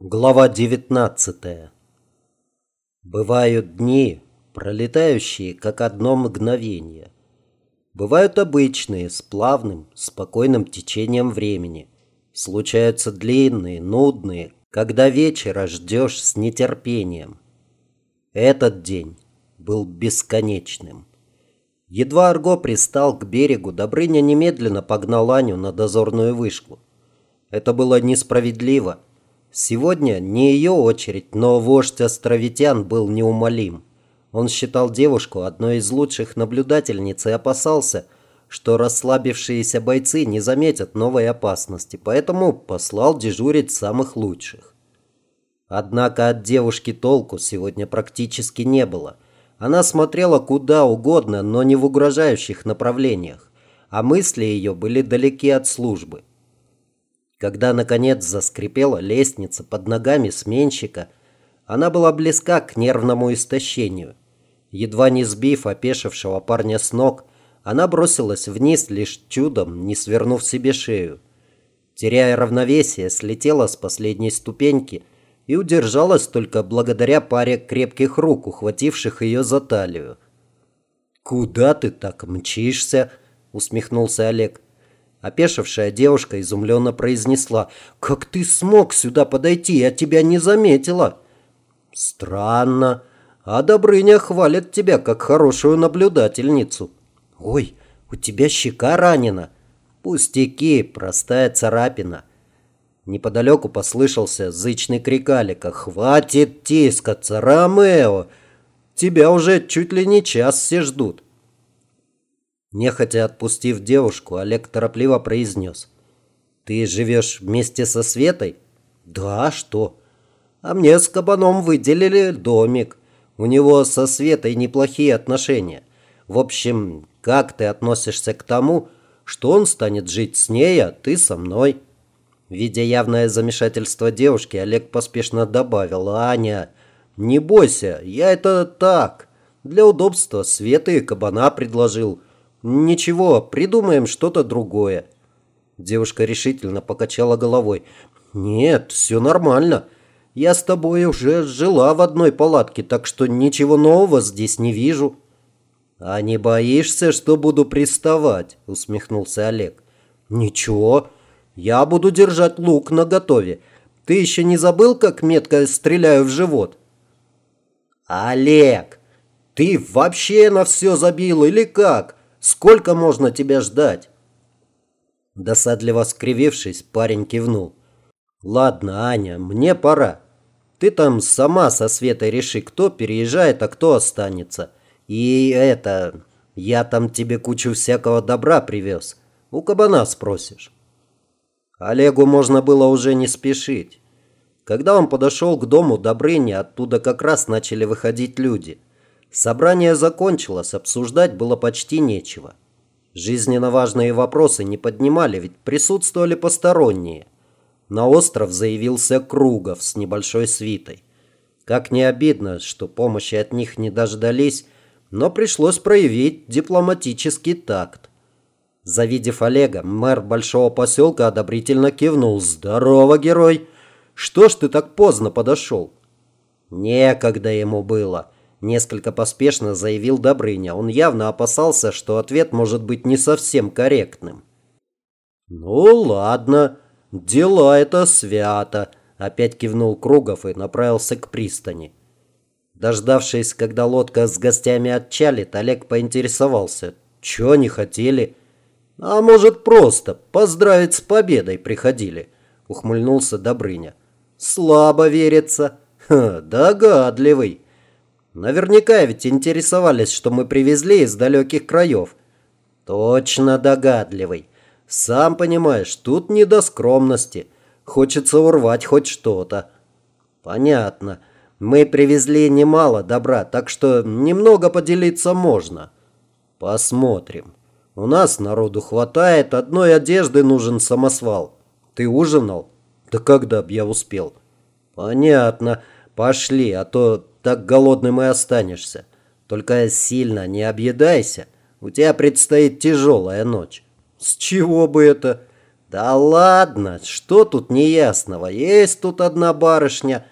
Глава 19 Бывают дни, пролетающие как одно мгновение. Бывают обычные, с плавным, спокойным течением времени. Случаются длинные, нудные, когда вечера ждешь с нетерпением. Этот день был бесконечным. Едва Арго пристал к берегу, Добрыня немедленно погнал Аню на дозорную вышку. Это было несправедливо – Сегодня не ее очередь, но вождь островитян был неумолим. Он считал девушку одной из лучших наблюдательниц и опасался, что расслабившиеся бойцы не заметят новой опасности, поэтому послал дежурить самых лучших. Однако от девушки толку сегодня практически не было. Она смотрела куда угодно, но не в угрожающих направлениях, а мысли ее были далеки от службы. Когда, наконец, заскрипела лестница под ногами сменщика, она была близка к нервному истощению. Едва не сбив опешившего парня с ног, она бросилась вниз, лишь чудом не свернув себе шею. Теряя равновесие, слетела с последней ступеньки и удержалась только благодаря паре крепких рук, ухвативших ее за талию. «Куда ты так мчишься?» – усмехнулся Олег. Опешившая девушка изумленно произнесла. «Как ты смог сюда подойти? Я тебя не заметила». «Странно. А Добрыня хвалит тебя как хорошую наблюдательницу». «Ой, у тебя щека ранена». «Пустяки, простая царапина». Неподалеку послышался зычный крик Алика. «Хватит тискаться, Ромео! Тебя уже чуть ли не час все ждут». Нехотя отпустив девушку, Олег торопливо произнес. «Ты живешь вместе со Светой?» «Да, что?» «А мне с кабаном выделили домик. У него со Светой неплохие отношения. В общем, как ты относишься к тому, что он станет жить с ней, а ты со мной?» Видя явное замешательство девушки, Олег поспешно добавил. «Аня, не бойся, я это так. Для удобства Света и кабана предложил». «Ничего, придумаем что-то другое». Девушка решительно покачала головой. «Нет, все нормально. Я с тобой уже жила в одной палатке, так что ничего нового здесь не вижу». «А не боишься, что буду приставать?» – усмехнулся Олег. «Ничего, я буду держать лук наготове. Ты еще не забыл, как метко стреляю в живот?» «Олег, ты вообще на все забил или как?» Сколько можно тебя ждать?» Досадливо скривившись, парень кивнул. «Ладно, Аня, мне пора. Ты там сама со Светой реши, кто переезжает, а кто останется. И это... Я там тебе кучу всякого добра привез. У кабана спросишь». Олегу можно было уже не спешить. Когда он подошел к дому Добрыни, оттуда как раз начали выходить люди – Собрание закончилось, обсуждать было почти нечего. Жизненно важные вопросы не поднимали, ведь присутствовали посторонние. На остров заявился Кругов с небольшой свитой. Как не обидно, что помощи от них не дождались, но пришлось проявить дипломатический такт. Завидев Олега, мэр большого поселка одобрительно кивнул. «Здорово, герой! Что ж ты так поздно подошел?» Некогда ему было. Несколько поспешно заявил Добрыня. Он явно опасался, что ответ может быть не совсем корректным. «Ну ладно, дела это свято», – опять кивнул Кругов и направился к пристани. Дождавшись, когда лодка с гостями отчалит, Олег поинтересовался, чего не хотели. «А может, просто поздравить с победой приходили», – ухмыльнулся Добрыня. «Слабо верится. Ха, догадливый». Наверняка ведь интересовались, что мы привезли из далеких краев. Точно догадливый. Сам понимаешь, тут не до скромности. Хочется урвать хоть что-то. Понятно. Мы привезли немало добра, так что немного поделиться можно. Посмотрим. У нас народу хватает, одной одежды нужен самосвал. Ты ужинал? Да когда б я успел? Понятно. Пошли, а то так голодным и останешься. Только сильно не объедайся. У тебя предстоит тяжелая ночь. С чего бы это? Да ладно, что тут неясного? Есть тут одна барышня.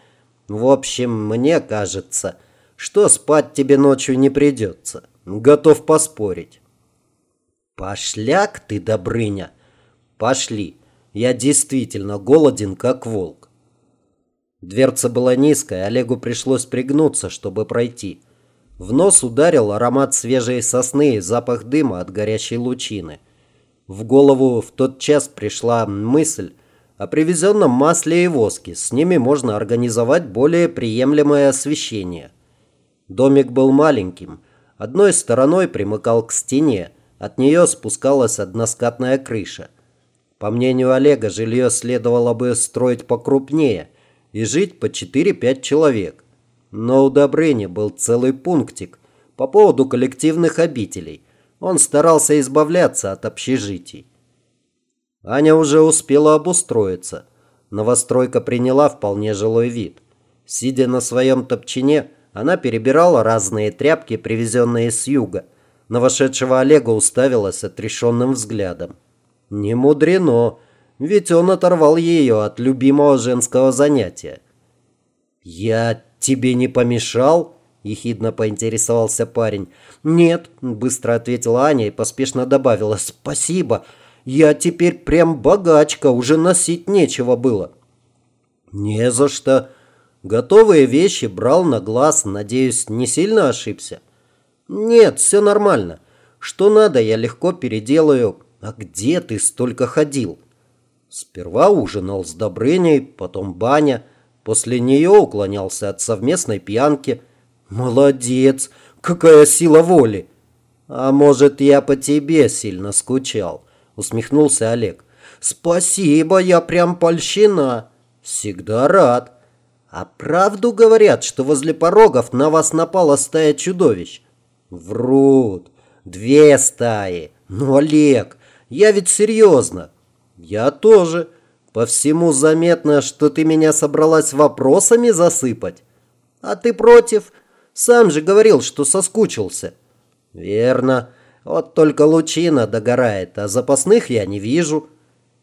В общем, мне кажется, что спать тебе ночью не придется. Готов поспорить. Пошляк ты, Добрыня. Пошли. Я действительно голоден, как волк. Дверца была низкая, Олегу пришлось пригнуться, чтобы пройти. В нос ударил аромат свежей сосны и запах дыма от горящей лучины. В голову в тот час пришла мысль о привезенном масле и воске. С ними можно организовать более приемлемое освещение. Домик был маленьким. Одной стороной примыкал к стене. От нее спускалась односкатная крыша. По мнению Олега, жилье следовало бы строить покрупнее и жить по 4-5 человек. Но у Добрыни был целый пунктик по поводу коллективных обителей. Он старался избавляться от общежитий. Аня уже успела обустроиться. Новостройка приняла вполне жилой вид. Сидя на своем топчине, она перебирала разные тряпки, привезенные с юга. На вошедшего Олега уставилась отрешенным взглядом. Не мудрено, ведь он оторвал ее от любимого женского занятия. «Я тебе не помешал?» – ехидно поинтересовался парень. «Нет», – быстро ответила Аня и поспешно добавила. «Спасибо. Я теперь прям богачка, уже носить нечего было». «Не за что. Готовые вещи брал на глаз, надеюсь, не сильно ошибся?» «Нет, все нормально. Что надо, я легко переделаю. А где ты столько ходил?» Сперва ужинал с Добрыней, потом баня. После нее уклонялся от совместной пьянки. «Молодец! Какая сила воли!» «А может, я по тебе сильно скучал?» Усмехнулся Олег. «Спасибо, я прям польщена. Всегда рад. А правду говорят, что возле порогов на вас напала стая чудовищ?» «Врут. Две стаи. Ну, Олег, я ведь серьезно. Я тоже. По всему заметно, что ты меня собралась вопросами засыпать. А ты против? Сам же говорил, что соскучился. Верно. Вот только лучина догорает, а запасных я не вижу.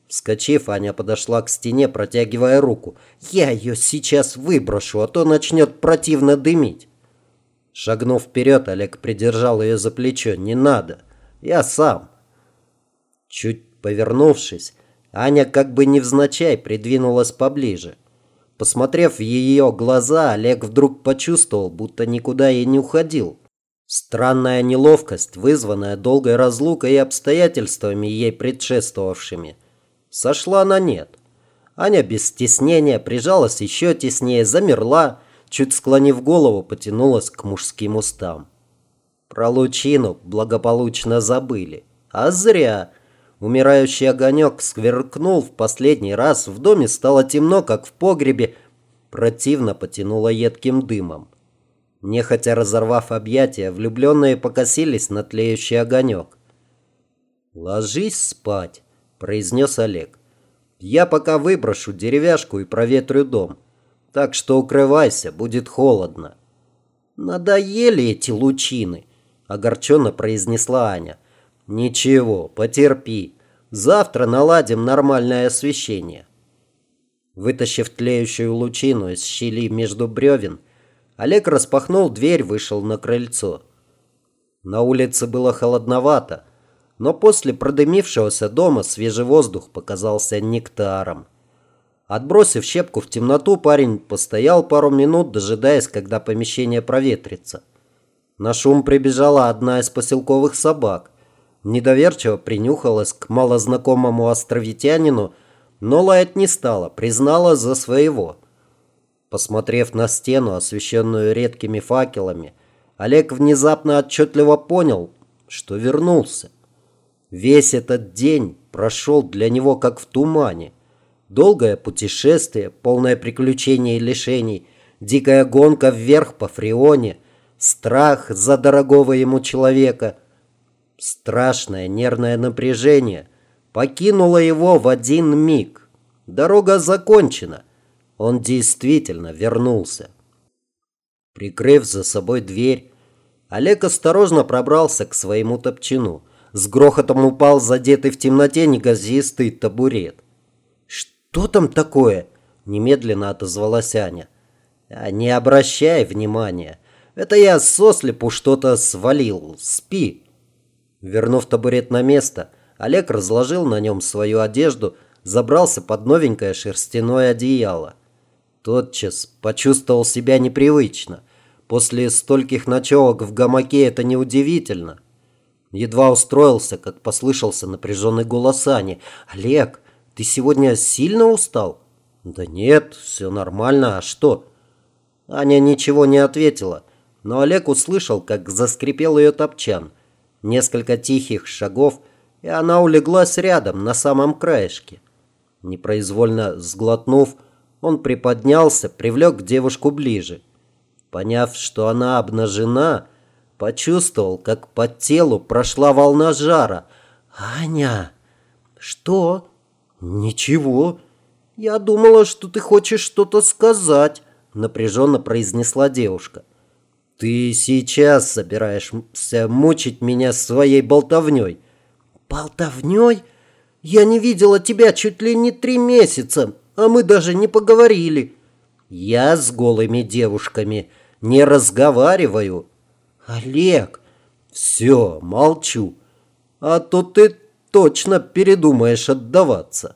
Вскочив, Аня подошла к стене, протягивая руку. Я ее сейчас выброшу, а то начнет противно дымить. Шагнув вперед, Олег придержал ее за плечо. «Не надо. Я сам». Чуть повернувшись, Аня как бы невзначай придвинулась поближе. Посмотрев в ее глаза, Олег вдруг почувствовал, будто никуда и не уходил. Странная неловкость, вызванная долгой разлукой и обстоятельствами ей предшествовавшими, сошла на нет. Аня без стеснения прижалась еще теснее, замерла, чуть склонив голову, потянулась к мужским устам. Про лучину благополучно забыли. А зря. Умирающий огонек скверкнул в последний раз. В доме стало темно, как в погребе. Противно потянуло едким дымом. Нехотя разорвав объятия, влюбленные покосились на тлеющий огонек. «Ложись спать», – произнес Олег. «Я пока выброшу деревяшку и проветрю дом. Так что укрывайся, будет холодно». «Надоели эти лучины», – огорченно произнесла Аня. «Ничего, потерпи. Завтра наладим нормальное освещение». Вытащив тлеющую лучину из щели между бревен, Олег распахнул дверь, вышел на крыльцо. На улице было холодновато, но после продымившегося дома свежий воздух показался нектаром. Отбросив щепку в темноту, парень постоял пару минут, дожидаясь, когда помещение проветрится. На шум прибежала одна из поселковых собак. Недоверчиво принюхалась к малознакомому островитянину, но лаять не стала, признала за своего. Посмотрев на стену, освещенную редкими факелами, Олег внезапно отчетливо понял, что вернулся. Весь этот день прошел для него как в тумане. Долгое путешествие, полное приключений и лишений, дикая гонка вверх по Фреоне, страх за дорогого ему человека – Страшное нервное напряжение покинуло его в один миг. Дорога закончена. Он действительно вернулся. Прикрыв за собой дверь, Олег осторожно пробрался к своему топчину. с грохотом упал задетый в темноте неказистый табурет. «Что там такое?» – немедленно отозвалась Аня. «А «Не обращай внимания. Это я сослепу что-то свалил. Спи». Вернув табурет на место, Олег разложил на нем свою одежду, забрался под новенькое шерстяное одеяло. Тотчас почувствовал себя непривычно. После стольких ночевок в гамаке это неудивительно. Едва устроился, как послышался напряженный голос Ани. «Олег, ты сегодня сильно устал?» «Да нет, все нормально. А что?» Аня ничего не ответила, но Олег услышал, как заскрипел ее топчан. Несколько тихих шагов, и она улеглась рядом, на самом краешке. Непроизвольно сглотнув, он приподнялся, привлек девушку ближе. Поняв, что она обнажена, почувствовал, как по телу прошла волна жара. «Аня!» «Что?» «Ничего. Я думала, что ты хочешь что-то сказать», напряженно произнесла девушка. «Ты сейчас собираешься мучить меня своей болтовней». «Болтовней? Я не видела тебя чуть ли не три месяца, а мы даже не поговорили». «Я с голыми девушками не разговариваю». «Олег!» «Все, молчу. А то ты точно передумаешь отдаваться».